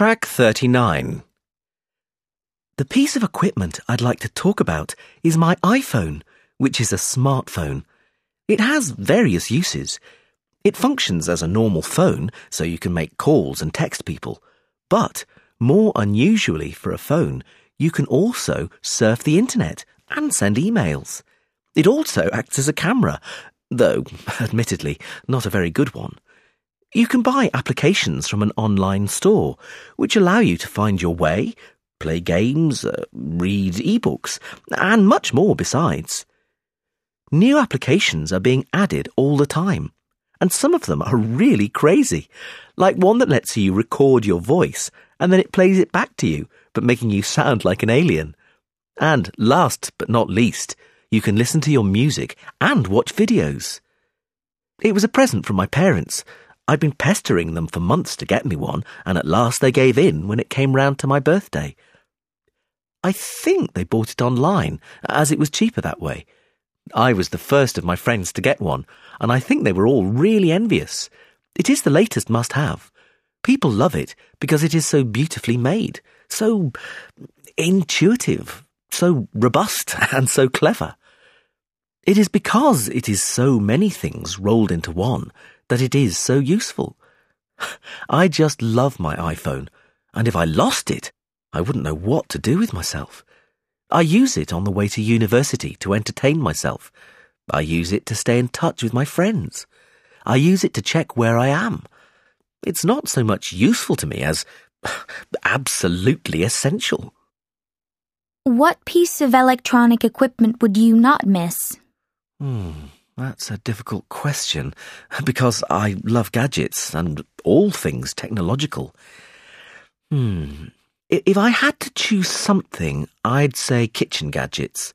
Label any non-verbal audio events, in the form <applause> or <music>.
Track 39. The piece of equipment I'd like to talk about is my iPhone, which is a smartphone. It has various uses. It functions as a normal phone, so you can make calls and text people. But, more unusually for a phone, you can also surf the internet and send emails. It also acts as a camera, though, <laughs> admittedly, not a very good one. You can buy applications from an online store, which allow you to find your way, play games, uh, read ebooks, and much more besides. New applications are being added all the time, and some of them are really crazy, like one that lets you record your voice and then it plays it back to you, but making you sound like an alien. And last but not least, you can listen to your music and watch videos. It was a present from my parents, I'd been pestering them for months to get me one, and at last they gave in when it came round to my birthday. I think they bought it online, as it was cheaper that way. I was the first of my friends to get one, and I think they were all really envious. It is the latest must have. People love it because it is so beautifully made, so intuitive, so robust, <laughs> and so clever. It is because it is so many things rolled into one that it is so useful. <sighs> I just love my iPhone, and if I lost it, I wouldn't know what to do with myself. I use it on the way to university to entertain myself. I use it to stay in touch with my friends. I use it to check where I am. It's not so much useful to me as <sighs> absolutely essential. What piece of electronic equipment would you not miss? Hmm. That's a difficult question <laughs> because I love gadgets and all things technological. Hmm. If I had to choose something, I'd say kitchen gadgets.